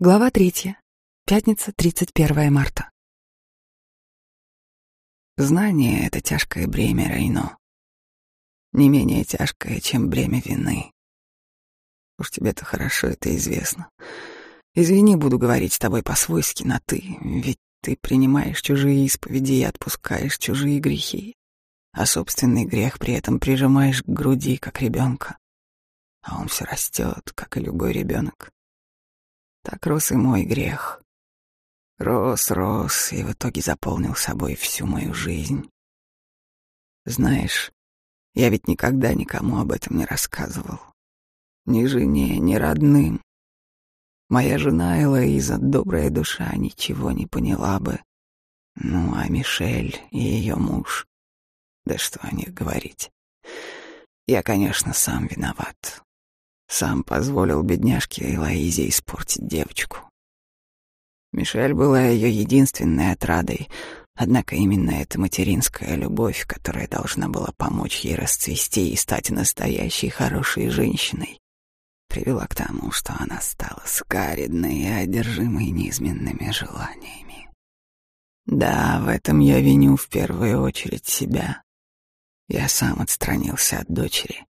Глава третья. Пятница, 31 марта. Знание — это тяжкое бремя, Рейно. Не менее тяжкое, чем бремя вины. Уж тебе-то хорошо это известно. Извини, буду говорить с тобой по-свойски на «ты», ведь ты принимаешь чужие исповеди и отпускаешь чужие грехи, а собственный грех при этом прижимаешь к груди, как ребенка. А он все растет, как и любой ребенок. Так рос и мой грех. Рос, рос, и в итоге заполнил собой всю мою жизнь. Знаешь, я ведь никогда никому об этом не рассказывал. Ни жене, ни родным. Моя жена Элоиза, добрая душа, ничего не поняла бы. Ну, а Мишель и ее муж. Да что о них говорить. Я, конечно, сам виноват. Сам позволил бедняжке Элоизе испортить девочку. Мишель была ее единственной отрадой, однако именно эта материнская любовь, которая должна была помочь ей расцвести и стать настоящей хорошей женщиной, привела к тому, что она стала скаридной и одержимой неизменными желаниями. Да, в этом я виню в первую очередь себя. Я сам отстранился от дочери.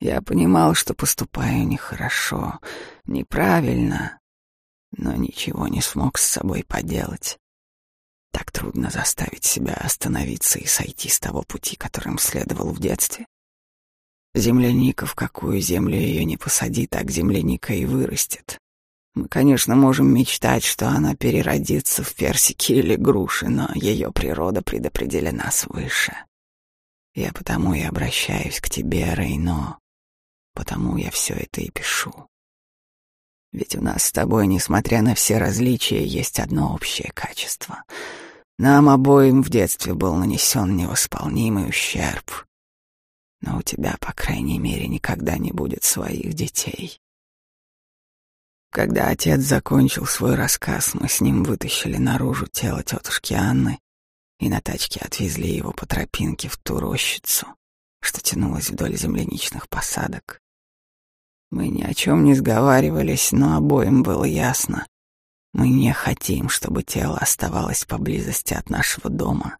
Я понимал, что поступаю нехорошо, неправильно, но ничего не смог с собой поделать. Так трудно заставить себя остановиться и сойти с того пути, которым следовал в детстве. Земляника, в какую землю ее не посади, так земляника и вырастет. Мы, конечно, можем мечтать, что она переродится в персики или груши, но ее природа предопределена свыше. Я потому и обращаюсь к тебе, Рейно, Потому я все это и пишу. Ведь у нас с тобой, несмотря на все различия, есть одно общее качество. Нам обоим в детстве был нанесен невосполнимый ущерб. Но у тебя, по крайней мере, никогда не будет своих детей. Когда отец закончил свой рассказ, мы с ним вытащили наружу тело тетушки Анны и на тачке отвезли его по тропинке в ту рощицу, что тянулась вдоль земляничных посадок. Мы ни о чем не сговаривались, но обоим было ясно. Мы не хотим, чтобы тело оставалось поблизости от нашего дома.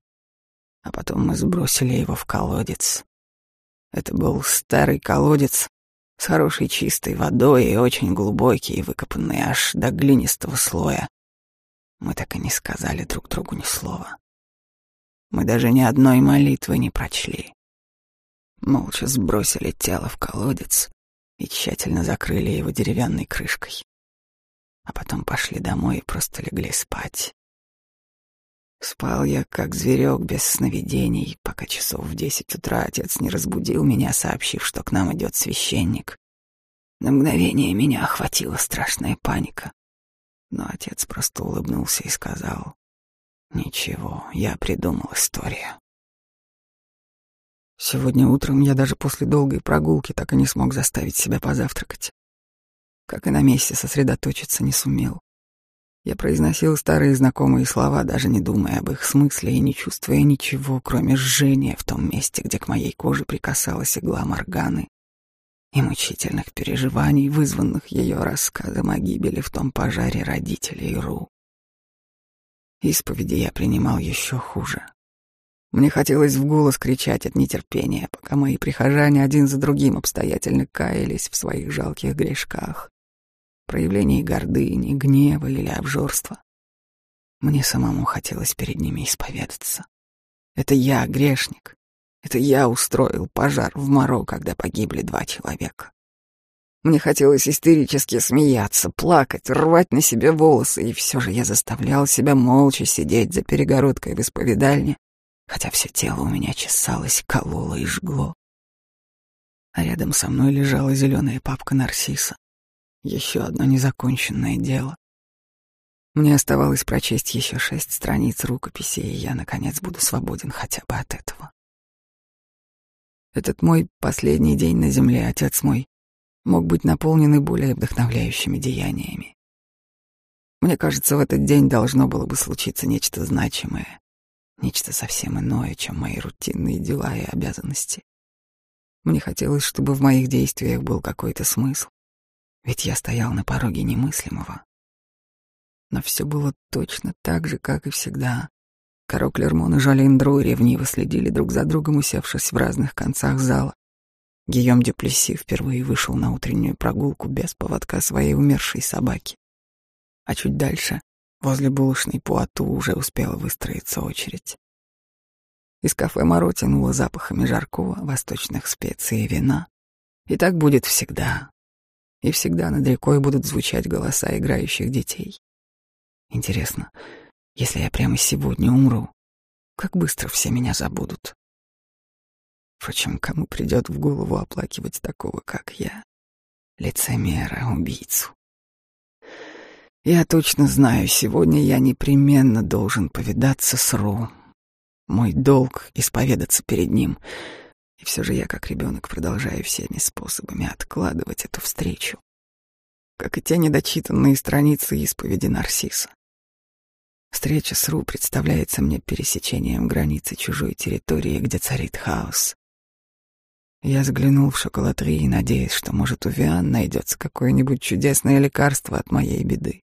А потом мы сбросили его в колодец. Это был старый колодец с хорошей чистой водой и очень глубокий, выкопанный аж до глинистого слоя. Мы так и не сказали друг другу ни слова. Мы даже ни одной молитвы не прочли. Молча сбросили тело в колодец и тщательно закрыли его деревянной крышкой. А потом пошли домой и просто легли спать. Спал я, как зверек, без сновидений, пока часов в десять утра отец не разбудил меня, сообщив, что к нам идет священник. На мгновение меня охватила страшная паника. Но отец просто улыбнулся и сказал, «Ничего, я придумал историю». Сегодня утром я даже после долгой прогулки так и не смог заставить себя позавтракать. Как и на месте сосредоточиться не сумел. Я произносил старые знакомые слова, даже не думая об их смысле и не чувствуя ничего, кроме жжения в том месте, где к моей коже прикасалась игла Морганы и мучительных переживаний, вызванных ее рассказом о гибели в том пожаре родителей Ру. Исповеди я принимал еще хуже. Мне хотелось в голос кричать от нетерпения, пока мои прихожане один за другим обстоятельно каялись в своих жалких грешках, проявлении гордыни, гнева или обжорства. Мне самому хотелось перед ними исповедаться. Это я, грешник. Это я устроил пожар в Моро, когда погибли два человека. Мне хотелось истерически смеяться, плакать, рвать на себе волосы, и все же я заставлял себя молча сидеть за перегородкой в исповедальне хотя все тело у меня чесалось, кололо и жгло. А рядом со мной лежала зеленая папка Нарсиса. Еще одно незаконченное дело. Мне оставалось прочесть еще шесть страниц рукописи, и я, наконец, буду свободен хотя бы от этого. Этот мой последний день на земле, отец мой, мог быть наполнен и более вдохновляющими деяниями. Мне кажется, в этот день должно было бы случиться нечто значимое, Нечто совсем иное, чем мои рутинные дела и обязанности. Мне хотелось, чтобы в моих действиях был какой-то смысл. Ведь я стоял на пороге немыслимого, Но все было точно так же, как и всегда. Каро Клермон и Жолин Дру ревниво следили друг за другом, усевшись в разных концах зала. Гийом Дюплеси впервые вышел на утреннюю прогулку без поводка своей умершей собаки. А чуть дальше, возле булочной Пуату, уже успела выстроиться очередь. Из кафе Моро тянуло запахами жаркого, восточных специй и вина. И так будет всегда. И всегда над рекой будут звучать голоса играющих детей. Интересно, если я прямо сегодня умру, как быстро все меня забудут? Впрочем, кому придет в голову оплакивать такого, как я? Лицемера, убийцу. Я точно знаю, сегодня я непременно должен повидаться с Ру. Мой долг — исповедаться перед ним. И все же я, как ребенок, продолжаю всеми способами откладывать эту встречу. Как и те недочитанные страницы исповеди Нарсиса. Встреча с Ру представляется мне пересечением границы чужой территории, где царит хаос. Я заглянул в шоколатерию, надеясь, что, может, у Виан найдется какое-нибудь чудесное лекарство от моей беды.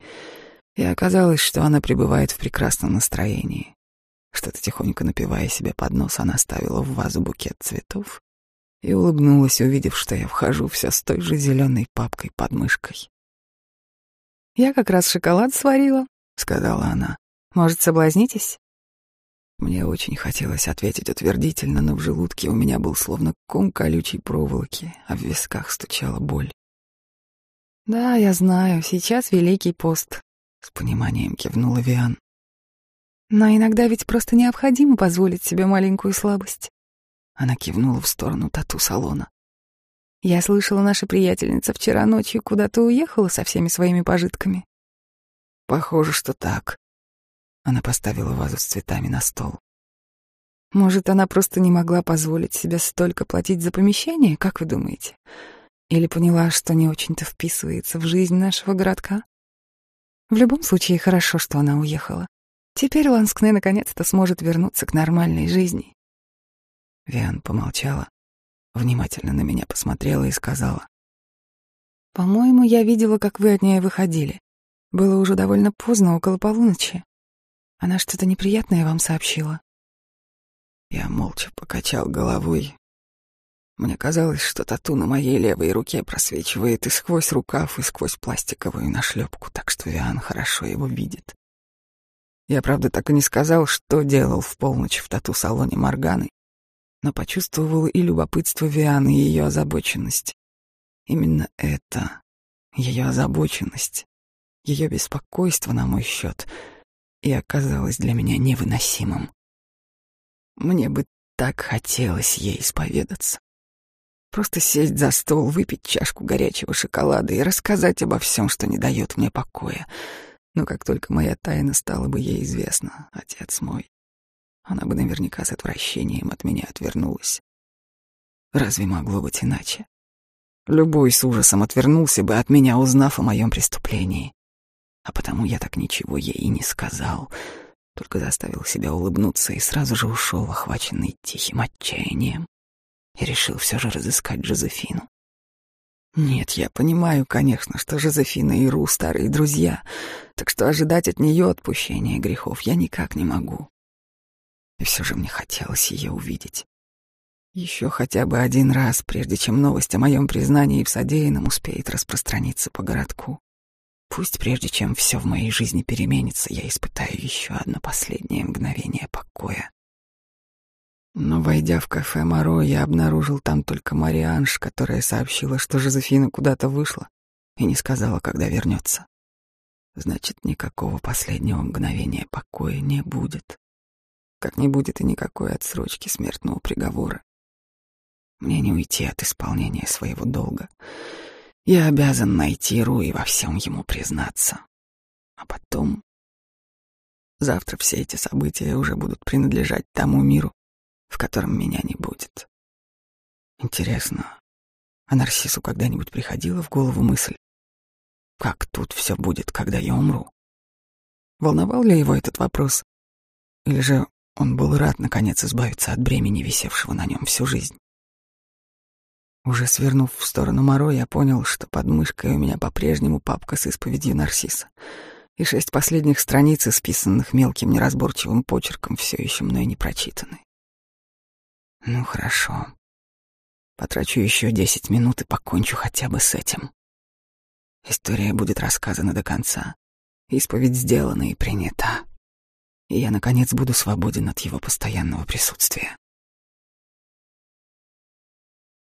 И оказалось, что она пребывает в прекрасном настроении. Что-то тихонько напивая себе под нос, она ставила в вазу букет цветов и улыбнулась, увидев, что я вхожу все с той же зеленой папкой под мышкой. «Я как раз шоколад сварила», — сказала она. Может, соблазнитесь? Мне очень хотелось ответить утвердительно, но в желудке у меня был словно ком колючей проволоки, а в висках стучала боль. «Да, я знаю, сейчас Великий пост», — с пониманием кивнула Виан. «Но иногда ведь просто необходимо позволить себе маленькую слабость». Она кивнула в сторону тату-салона. «Я слышала, наша приятельница вчера ночью куда-то уехала со всеми своими пожитками». «Похоже, что так», она поставила вазу с цветами на стол. Может, она просто не могла позволить себе столько платить за помещение, как вы думаете? Или поняла, что не очень-то вписывается в жизнь нашего городка? В любом случае, хорошо, что она уехала. Теперь Ланскне наконец-то сможет вернуться к нормальной жизни. Виан помолчала, внимательно на меня посмотрела и сказала. «По-моему, я видела, как вы от нее выходили. Было уже довольно поздно, около полуночи. Она что-то неприятное вам сообщила? Я молча покачал головой. Мне казалось, что тату на моей левой руке просвечивает и сквозь рукав, и сквозь пластиковую нашлепку, так что Виан хорошо его видит. Я, правда, так и не сказал, что делал в полночь в тату-салоне Морганы, но почувствовал и любопытство Вианы, и ее озабоченность. Именно это, ее озабоченность, ее беспокойство на мой счет — и оказалось для меня невыносимым. Мне бы так хотелось ей исповедаться. Просто сесть за стол, выпить чашку горячего шоколада и рассказать обо всем, что не дает мне покоя. Но как только моя тайна стала бы ей известна, отец мой, она бы наверняка с отвращением от меня отвернулась. Разве могло быть иначе? Любой с ужасом отвернулся бы от меня, узнав о моем преступлении. А потому я так ничего ей и не сказал, только заставил себя улыбнуться и сразу же ушел, охваченный тихим отчаянием, и решил все же разыскать Жозефину. Нет, я понимаю, конечно, что Жозефина и Ру старые друзья, так что ожидать от нее отпущения грехов я никак не могу. И все же мне хотелось ее увидеть. Еще хотя бы один раз, прежде чем новость о моем признании в содеянном успеет распространиться по городку. Пусть прежде чем все в моей жизни переменится, я испытаю еще одно последнее мгновение покоя. Но, войдя в кафе Моро, я обнаружил там только Марианш, которая сообщила, что Жозефина куда-то вышла и не сказала, когда вернется. Значит, никакого последнего мгновения покоя не будет. Как не будет и никакой отсрочки смертного приговора. Мне не уйти от исполнения своего долга. Я обязан найти Ру и во всем ему признаться. А потом... Завтра все эти события уже будут принадлежать тому миру, в котором меня не будет. Интересно, а Нарсису когда-нибудь приходила в голову мысль, как тут все будет, когда я умру? Волновал ли его этот вопрос? Или же он был рад, наконец, избавиться от бремени, висевшего на нем всю жизнь? Уже свернув в сторону Моро, я понял, что под мышкой у меня по-прежнему папка с исповедью Нарсиса. И шесть последних страниц, исписанных мелким неразборчивым почерком, все еще мной не прочитаны. Ну хорошо. Потрачу еще десять минут и покончу хотя бы с этим. История будет рассказана до конца. Исповедь сделана и принята. И я, наконец, буду свободен от его постоянного присутствия.